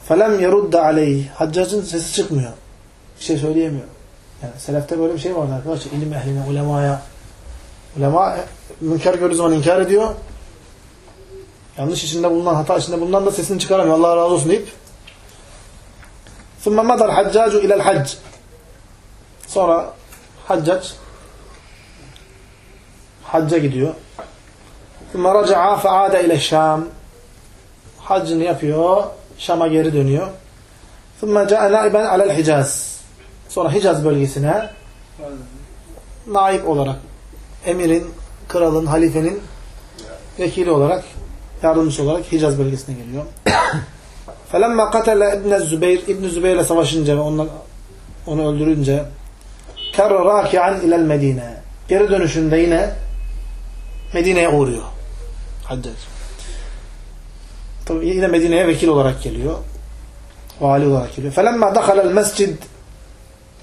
فَلَمْ يَرُدَّ عَلَيْهِ Haccacın sesi çıkmıyor. Bir şey söyleyemiyor. Yani selefte böyle bir şey vardı arkadaşlar. İlim ehline, ulemaya. Ulema münker gördüğü zaman inkar ediyor. Yanlış içinde bulunan, hata içinde bulunan da sesini çıkaramıyor. Allah razı olsun deyip ثُمَّ مَدَى الْحَجَّاجُ اِلَى الْحَجِّ Sonra Haccac hacca gidiyor. ثُمَّ رَجَعَا فَعَادَ اِلَى الشَّامِ Haccını yapıyor. Şam'a geri dönüyor. ثُمَّ جَاءَ نَائِبًا عَلَى الْحِجَازِ Sonra Hicaz bölgesine naip olarak emirin, kralın, halifenin vekili olarak yardımcısı olarak Hicaz bölgesine geliyor. فَلَمَّا قَتَلَ İbn Zübeyir İbn Zübeyir'le savaşınca ve onunla, onu öldürünce كَرَّ رَاكِعًا اِلَى Medine. Geri dönüşünde yine Medine'ye uğruyor. Haccac. Tabii yine Medine'ye vekil olarak geliyor. Vali olarak geliyor. فَلَمَّا دَخَلَ الْمَسْجِدِ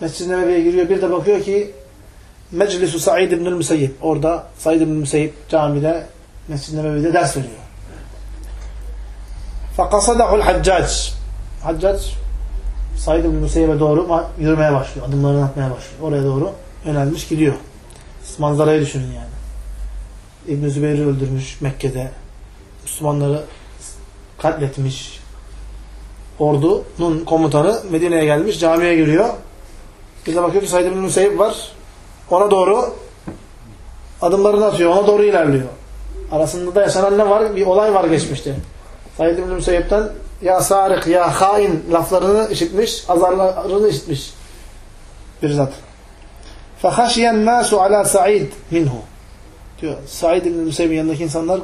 Mescid-i Nebevi'ye giriyor. Bir de bakıyor ki Meclisu Said İbnül Müseyyib. Orada Said İbnül Müseyyib camide Mescid-i Nebevi'de ders veriyor. Fakasadahu haccac. Haccac Said bin Müseyyeb'e doğru yürümeye başlıyor. Adımlarını atmaya başlıyor. Oraya doğru yönelmiş gidiyor. Manzarayı düşünün yani. İbn-i Zübeyir'i öldürmüş Mekke'de. Müslümanları katletmiş. Ordunun komutanı Medine'ye gelmiş. Camiye giriyor. Bir de bakıyor ki Said bin Müseyyeb var. Ona doğru adımlarını atıyor. Ona doğru ilerliyor. Arasında da yaşanan ne var? Bir olay var geçmişte. Said İbn Müseyyib'den ya sarik ya hain laflarını işitmiş, azarlarını işitmiş bir zat. فَخَشِيَ النَّاسُ عَلَى سَعِيدٍ minhu diyor. Said İbn Müseyyib'in yanındaki insanlar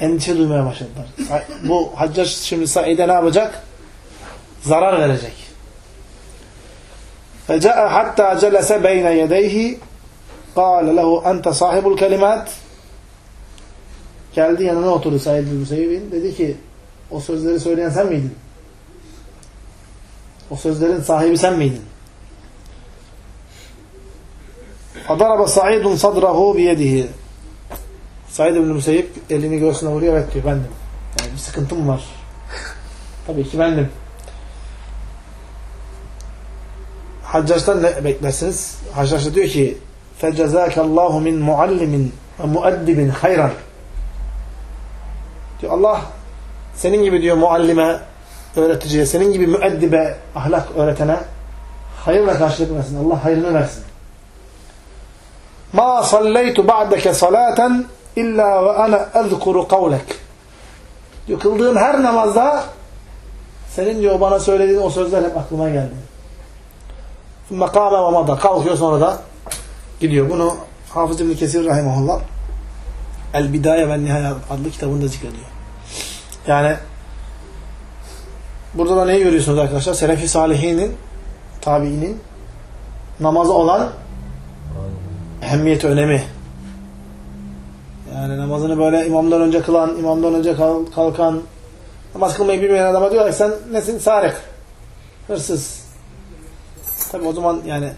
endişe duymaya başladılar. Bu Haccac şimdi Said'e ne yapacak? Zarar verecek. فَجَاءَ حَتَّى جَلَسَ بَيْنَ يَدَيْهِ قَالَ لَهُ أَنْتَ صَاحِبُ الْكَلِمَاتِ Geldi yanına oturdu Said bin Müseyyib'in. Dedi ki o sözleri söyleyen sen miydin? O sözlerin sahibi sen miydin? فَضَرَبَ سَعِيدٌ صَدْرَهُ بِيَدِهِ Said ibn Müseyyip elini göğsüne vuruyor. Evet diyor bendim. Yani bir sıkıntım var. Tabii ki bendim. Haccaç'tan ne beklersiniz? Haccaç da diyor ki فَجَزَاكَ اللّٰهُ مِنْ مُعَلِّمٍ وَمُؤَدِّبٍ خَيْرًا Diyor Allah senin gibi diyor muallime, öğreticiye, senin gibi müeddibe, ahlak öğretene hayırla karşılık versin. Allah hayrını versin. Ma salleytu ba'deke salaten illa ve ana ezkuru kavlek. Diyor kıldığım her namazda senin diyor bana söylediğin o sözler hep aklıma geldi. Mekame ve mada. Kalkıyor sonra da gidiyor. Bunu Hafız İbni Kesir Rahimahullah El Bidaye ve Nihaya adlı kitabında zikrediyor. Yani burada da neyi görüyorsunuz arkadaşlar? Selefi Salihinin tabiinin namaza olan ehemmiyeti, önemi. Yani namazını böyle imamdan önce kılan, imamdan önce kalkan, namaz kılmayı bilmeyen adama diyorlar ki sen nesin? Sarık. Hırsız. Tabi o zaman yani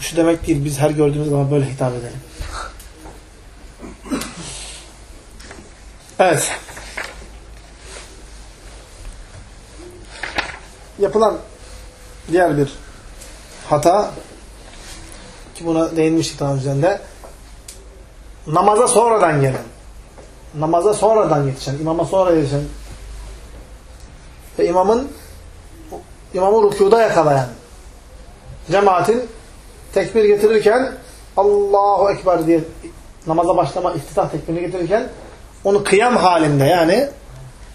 şu demek değil, biz her gördüğümüz zaman böyle hitap edelim. Evet. Yapılan diğer bir hata ki buna değinmiştik daha önceden de namaza sonradan gelen namaza sonradan yetişen, imama sonra yetişen ve imamın imamı rükuda yakalayan cemaatin tekbir getirirken Allahu Ekber diye namaza başlama iftitah tekbirini getirirken onu kıyam halinde yani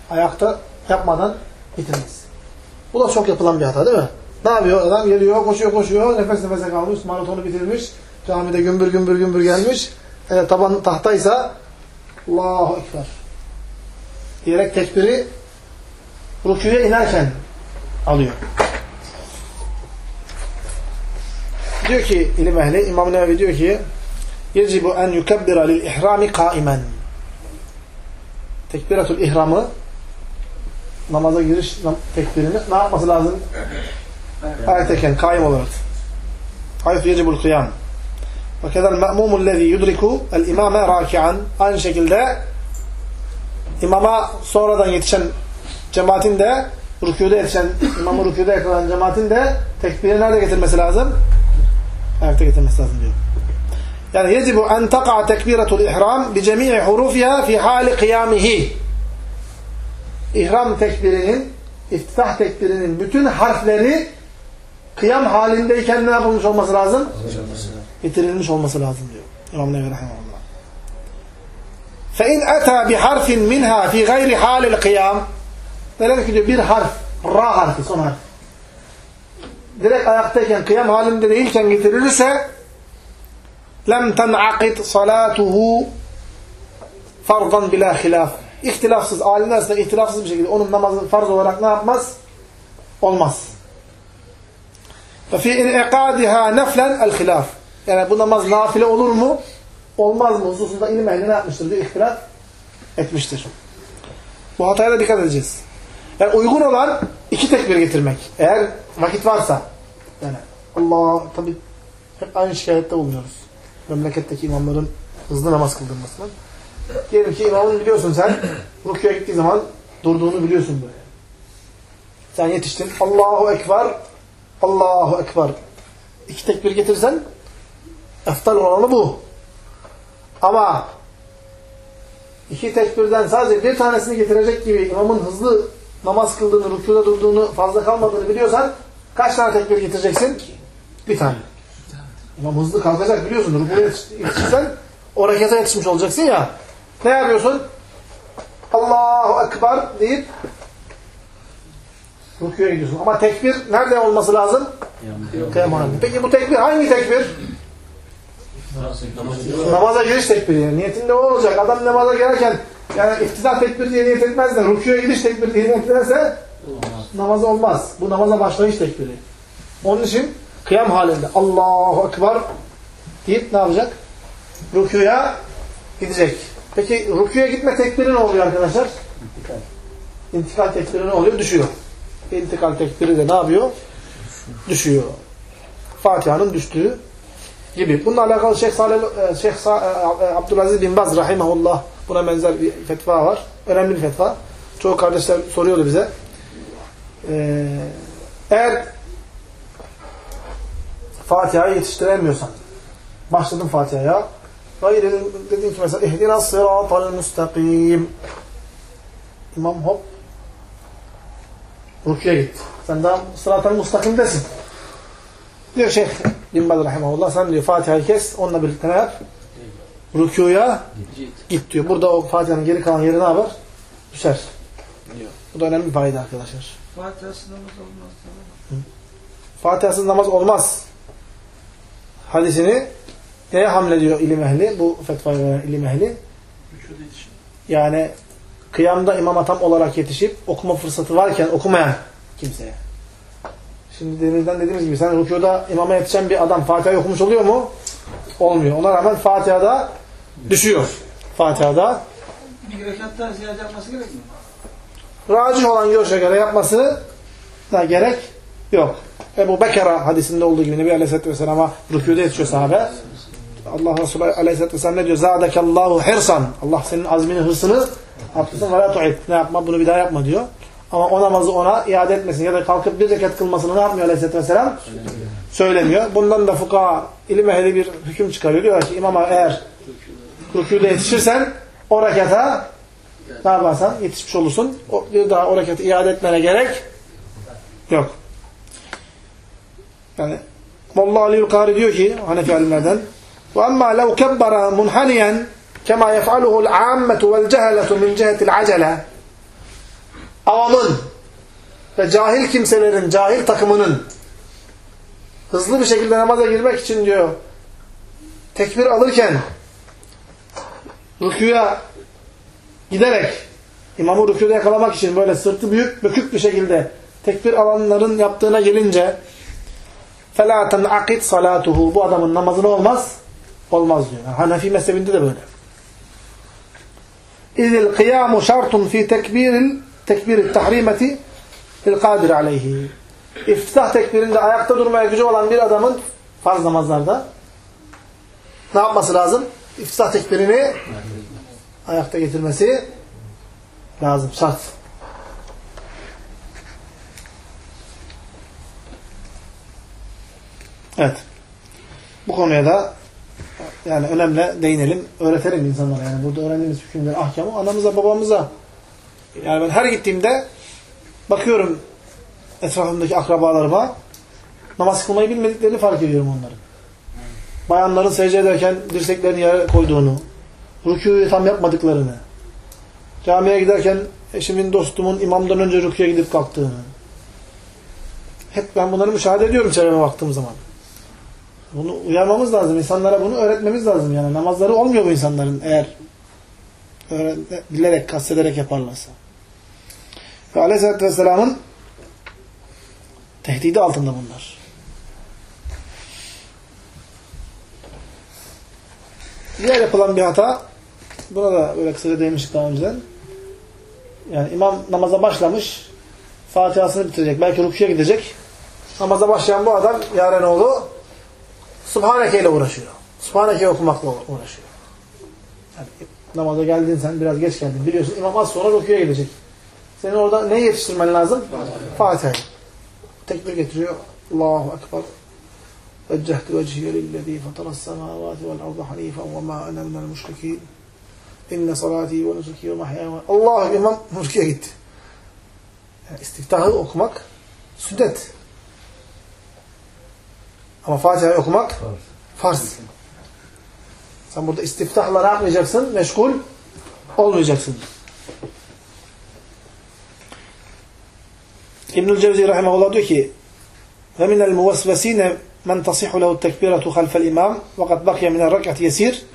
ayakta yapmadan bitirmez. Bu da çok yapılan bir hata değil mi? Ne yapıyor? Adam geliyor, koşuyor, koşuyor, nefes nefese kalmış, maratonu bitirmiş, camide gümbür gümbür gümbür gelmiş. E, taban tahtaysa Allahu Ekber diyerek tekbiri rüküye inerken alıyor. Diyor ki ilim ehli, İmam Nevevi diyor ki يَجِبُ اَنْ يُكَبِّرَ لِلْاِحْرَامِ قَائِمًا Tekbiratul ihramı namaza giriş tekbirini ne yapması lazım? Ayeteken, kaim olarak. Haythu yecibul kıyam. Ve kedel me'mumul lezi yudriku el imame raki'an. Aynı şekilde imama sonradan yetişen cemaatin de rükûda yetişen, imamı rükûda yakalayan cemaatin de tekbiri nerede getirmesi lazım? Ayakta getirmesi lazım diyor. Yani yecibu en taqa tekbiratul ihram bi cemi'i hurufiha fi hali kıyamihi İhram tekbirinin, iftitah tekbirinin bütün harfleri kıyam halindeyken ne yapılmış olması lazım? Getirilmiş olması lazım diyor. İmam Nevi Rahimahullah. فَاِنْ اَتَى بِحَرْفٍ مِنْهَا فِي غَيْرِ حَالِ الْقِيَامِ Neler ki diyor bir harf, ra harfi, son harf. Direkt ayaktayken, kıyam halinde değilken getirilirse lem ten'akid salatuhu fardan bila hilaf. İhtilafsız, alimler arasında ihtilafsız bir şekilde onun namazı farz olarak ne yapmaz? Olmaz. فَفِي اِنْعِقَادِهَا نَفْلًا الْخِلَافِ Yani bu namaz nafile olur mu? Olmaz mı? Hususunda ilim ehli ne yapmıştır diyor, ihtilaf etmiştir. Bu hataya da dikkat edeceğiz. Yani uygun olan iki tekbir getirmek. Eğer vakit varsa. Yani Allah tabi hep aynı şikayette bulunuyoruz. Memleketteki imamların hızlı namaz kıldırmasından. Diyelim ki imamın biliyorsun sen rüküye gittiği zaman durduğunu biliyorsun böyle. Sen yetiştin. Allahu Ekber Allahu Ekber. İki tekbir getirsen eftal olanı bu. Ama iki tekbirden sadece bir tanesini getirecek gibi imamın hızlı namaz kıldığını, rükuda durduğunu, fazla kalmadığını biliyorsan kaç tane tekbir getireceksin? Bir tane. İmam hızlı kalkacak biliyorsun. Rükuya yetişirsen o rekata yetişmiş olacaksın ya. Ne yapıyorsun? Allahu Ekber deyip rükuya gidiyorsun. Ama tekbir nerede olması lazım? Kıyam Peki bu tekbir hangi tekbir? Namaza giriş tekbiri yani. Niyetinde o olacak. Adam namaza gelirken yani iftizah tekbiri diye niyet etmez de rüküye gidiş tekbiri diye niyet ederse namaz olmaz. Bu namaza başlayış tekbiri. Onun için kıyam halinde Allahu Ekber deyip ne yapacak? Rüküya gidecek. Peki rüküye gitme tekbiri ne oluyor arkadaşlar? İntikal. İntikal tekbiri ne oluyor? Düşüyor. İntikal tekbiri de ne yapıyor? Düşüyor. Fatiha'nın düştüğü gibi. Bununla alakalı Şeyh, Salih, e, Şeyh Sa e, Abdülaziz bin Baz rahimahullah buna benzer bir fetva var. Önemli bir fetva. Çoğu kardeşler soruyordu bize. Ee, eğer Fatiha'yı yetiştiremiyorsan başladın Fatiha'ya hayır dedin ki mesela ihdina sıratal müstakim İmam hop Rukiye git. Sen daha sıratal müstakimdesin. Diyor Şeyh Bin Baz Rahimahullah sen diyor Fatiha'yı kes onunla birlikte ne yap? Rükuya git diyor. Burada o Fatiha'nın geri kalan yeri ne yapar? Düşer. Diyor. Bu da önemli bir fayda arkadaşlar. Fatiha'sız namaz olmaz. Fatiha'sız namaz olmaz. Hadisini neye hamlediyor ilim ehli? Bu fetvayı veren ilim ehli. Rükuda. Yani kıyamda imam tam olarak yetişip okuma fırsatı varken okumayan kimseye. Şimdi deminizden dediğimiz gibi sen rükuda imama yetişen bir adam Fatiha'yı okumuş oluyor mu? Olmuyor. Ona rağmen Fatiha'da düşüyor. Fatiha'da Bir rekat daha ziyade yapması gerekmiyor. racih olan görüşe göre yapması da gerek yok. Ebu Bekara hadisinde olduğu gibi Nebi Aleyhisselatü Vesselam'a rükûda yetişiyor sahabe. Allah Resulü Aleyhisselatü Vesselam ne diyor? Zâdekallahu hirsan. Allah senin azmini, hırsını arttırsın. Ve la tu'id. Ne yapma? Bunu bir daha yapma diyor. Ama o namazı ona iade etmesin ya da kalkıp bir rekat kılmasını ne yapmıyor Aleyhisselatü Vesselam? Söylemiyor. Bundan da fukaha ilim ehli bir hüküm çıkarıyor. Diyor ki imama eğer rükûda yetişirsen o rekata ne yaparsan yetişmiş olursun. O, bir daha o rekatı iade etmene gerek yok. Yani Molla Ali Yukari diyor ki Hanefi alimlerden وَاَمَّا لَوْ كَبَّرَ مُنْحَنِيًا كَمَا يَفْعَلُهُ الْعَامَّةُ وَالْجَهَلَةُ مِنْ جَهَةِ الْعَجَلَةِ Avamın ve cahil kimselerin, cahil takımının hızlı bir şekilde namaza girmek için diyor tekbir alırken rüküya giderek imamı rüküde yakalamak için böyle sırtı büyük, bükük bir şekilde tekbir alanların yaptığına gelince فَلَا تَنْعَقِدْ salatuhu Bu adamın namazı ne olmaz? olmaz diyor. Yani Hanefi mezhebinde de böyle. İzil kıyamu şartun fi tekbiril tekbiril tahrimeti il kadir aleyhi. İftitah tekbirinde ayakta durmaya gücü olan bir adamın farz namazlarda ne yapması lazım? İftitah tekbirini ayakta getirmesi lazım. Şart. Evet. Bu konuya da yani önemli değinelim, öğretelim insanlara. Yani burada öğrendiğimiz hükümleri, ahkamı anamıza, babamıza. Yani ben her gittiğimde bakıyorum etrafımdaki akrabalarıma namaz kılmayı bilmediklerini fark ediyorum onların. Bayanların secde ederken dirseklerini yere koyduğunu, rükûyu tam yapmadıklarını, camiye giderken eşimin, dostumun imamdan önce rüküye gidip kalktığını. Hep ben bunları müşahede ediyorum çevreme baktığım zaman. Bunu uyarmamız lazım. İnsanlara bunu öğretmemiz lazım. Yani namazları olmuyor bu insanların eğer bilerek, kastederek yaparlarsa. Ve Aleyhisselatü Vesselam'ın tehdidi altında bunlar. Diğer yapılan bir hata buna da böyle kısaca değinmiştik daha önceden. Yani imam namaza başlamış Fatiha'sını bitirecek. Belki rüküye gidecek. Namaza başlayan bu adam Yarenoğlu Subhaneke ile uğraşıyor. Subhaneke okumakla uğraşıyor. Yani namaza geldin sen biraz geç geldin. Biliyorsun imam az sonra rüküye gidecek. Senin orada ne yetiştirmen lazım? Fatiha'yı. Tekbir getiriyor. Allahu Ekber. وجهت وجهي للذي فطر السماوات والأرض حنيفا وما أنا من المشركين إن صلاتي ونسكي ومحياي Allah imam rüküye gitti. Yani istiftahı okumak sünnet. Ama Fatiha'yı okumak farz. Sen burada istiftahla ne yapmayacaksın? Meşgul olmayacaksın. İbnül Cevzi rahimahullah diyor ki ve minel muvesvesine men tasihu lehu tekbiratu halfel imam ve kad bakya minel rak'ati yesir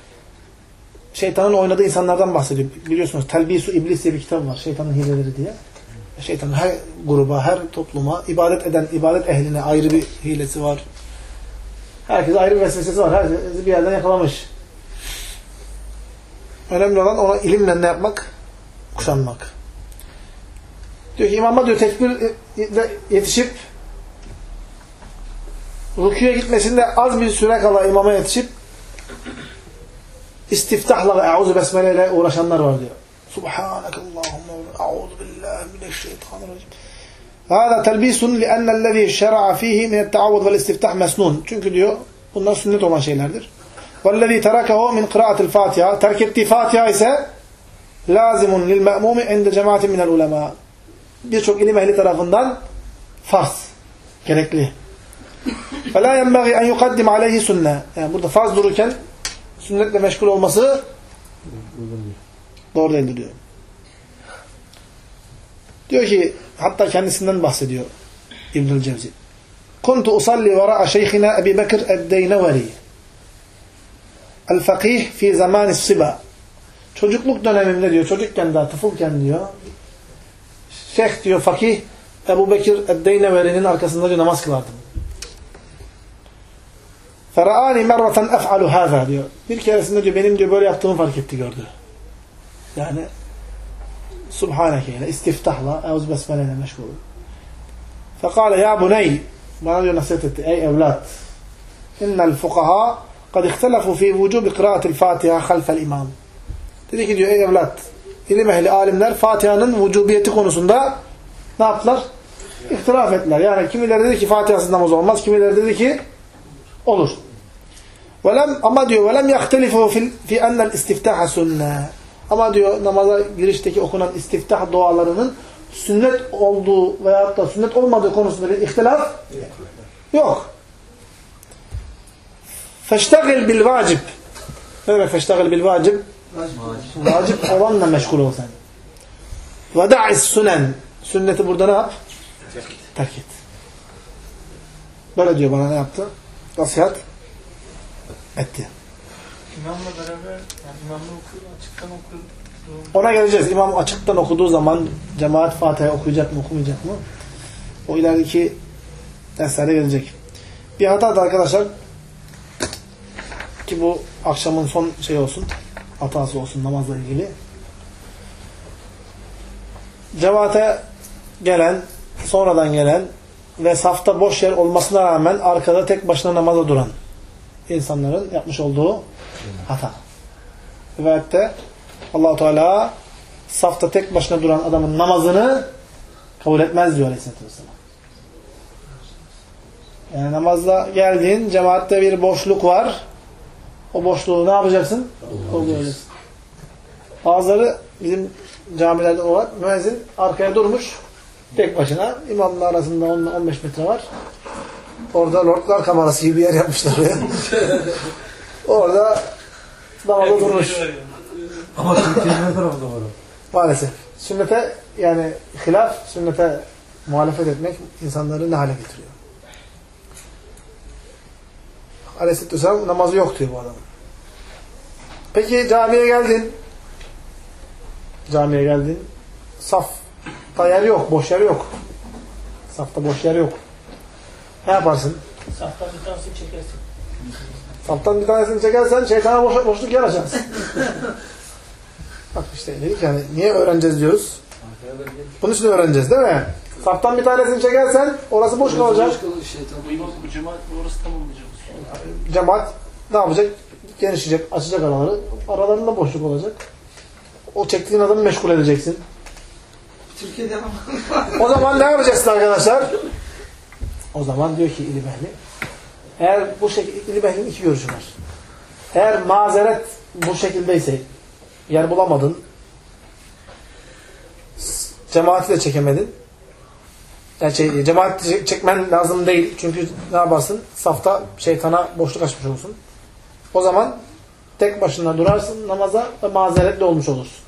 şeytanın oynadığı insanlardan bahsediyor. Biliyorsunuz Telbisu İblis diye bir kitap var. Şeytanın hileleri diye. Şeytanın her gruba, her topluma, ibadet eden, ibadet ehline ayrı bir hilesi var. Herkese ayrı bir vesvesesi var. Herkesi bir yerden yakalamış. Önemli olan ona ilimle ne yapmak? Kuşanmak. Diyor ki imama diyor tekbir yetişip rüküye gitmesinde az bir süre kala imama yetişip istiftahla ve euzu besmele ile uğraşanlar var diyor. Subhanakallahumma ve euzu billahi mineşşeytanirracim. Hâzâ telbîsun li'ennellezî şer'a fîhî minetta'avvud vel istiftah mesnûn. Çünkü diyor bunlar sünnet olan şeylerdir. وَالَّذ۪ي تَرَكَهُ min قِرَاءَةِ الْفَاتِحَةِ Terk ettiği Fatiha ise lazimun lil me'mumi inde cemaatin minel ulema. Birçok ilim ehli tarafından farz. Gerekli. فَلَا يَنْبَغِي اَنْ يُقَدِّمْ عَلَيْهِ sünne. Yani burada farz dururken sünnetle meşgul olması doğru değildir diyor. Diyor ki hatta kendisinden bahsediyor İbnül Cevzi. Kuntu usalli vera'a şeyhina Ebi Bekir Eddeyneveri. El-fakih fi zamani siba. Çocukluk dönemimde diyor, çocukken daha, tıfılken diyor. Şeyh diyor, fakih Ebu Bekir Eddeyneveri'nin arkasında diyor, namaz kılardım. Fera'ani merraten ef'alu hâzâ diyor. Bir keresinde diyor, benim diyor böyle yaptığımı fark etti, gördü. Yani Subhaneke ile istiftahla, evz besmele ile meşgul. Fekale ya buney, bana diyor nasihat etti, ey evlat, innel fukaha kad ihtelafu fi vücubi kıraatil Fatiha halfel imam. Dedi ki diyor ey evlat, ilim ehli alimler Fatiha'nın vücubiyeti konusunda ne yaptılar? İhtilaf ettiler. Yani kimileri dedi ki Fatiha'sız namaz olmaz, kimileri dedi ki olur. Velem, ama diyor velem yahtelifu fi, fi ennel istiftaha sünne. Ama diyor namaza girişteki okunan istiftah dualarının sünnet olduğu veyahut da sünnet olmadığı konusunda bir ihtilaf yok. Feştagil bil vacib. Ne demek feştagil bil vacib? Vacip olanla meşgul ol sen. Ve da'is sünen. Sünneti burada ne yap? Terk et. Böyle diyor bana ne yaptı? Nasihat etti. İmamla beraber yani imamla okur, açıktan okur. Ona geleceğiz. İmam açıktan okuduğu zaman cemaat Fatiha okuyacak mı okumayacak mı? O ilerideki derslerde gelecek. Bir hata da arkadaşlar ki bu akşamın son şey olsun hatası olsun namazla ilgili. Cemaate gelen, sonradan gelen ve safta boş yer olmasına rağmen arkada tek başına namaza duran insanların yapmış olduğu hata. Rivayette allah Teala safta tek başına duran adamın namazını kabul etmez diyor Aleyhisselatü Vesselam. Yani namazda geldiğin cemaatte bir boşluk var. O boşluğu ne yapacaksın? Dolduracaksın. Bazıları bizim camilerde olan müezzin arkaya durmuş. Tek başına. imamla arasında 10-15 metre var. Orada lordlar kamerası gibi bir yer yapmışlar. Orada namaza durmuş. Ama Türkiye'nin ne tarafında var? Maalesef. Sünnete yani hilaf, sünnete muhalefet etmek insanları ne hale getiriyor? Aleyhisselatü Vesselam namazı yok diyor bu adamın. Peki camiye geldin. Camiye geldin. Safta yer yok, boş yer yok. Safta boş yer yok. Ne yaparsın? Saftan bir tanesini çekersin. Saftan bir tanesini çekersen şeytana boş, boşluk yer açarsın. Bak işte dedik yani niye öğreneceğiz diyoruz. Bunun için öğreneceğiz değil mi? Saftan bir tanesini çekersen orası boş kalacak. Bu imam, bu cemaat orası tamamlayacak. Cemaat ne yapacak? Genişleyecek, açacak araları. Aralarında boşluk olacak. O çektiğin adamı meşgul edeceksin. Türkiye'de O zaman ne yapacaksın arkadaşlar? O zaman diyor ki ilim ehli. Eğer bu şekilde ilim iki görüşü var. Eğer mazeret bu şekildeyse yer bulamadın cemaati de çekemedin yani şey, cemaati çek- çekmen lazım değil. Çünkü ne yaparsın? Safta şeytana boşluk açmış olursun. O zaman tek başına durarsın namaza ve mazeretli olmuş olursun.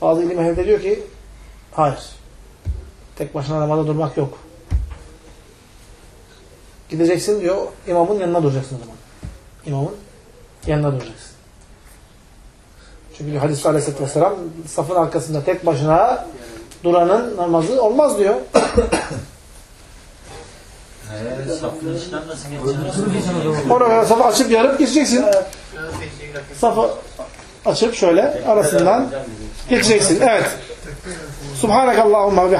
Bazı ilim ehli diyor ki hayır. Tek başına namaza durmak yok. Gideceksin diyor, imamın yanına duracaksın o zaman. İmamın yanına duracaksın. Çünkü diyor, hadis aleyhisselatü vesselam safın arkasında tek başına duranın namazı olmaz diyor. Ona göre safı açıp yarıp geçeceksin. Safı açıp şöyle arasından geçeceksin. Evet. Subhanakallahumma ve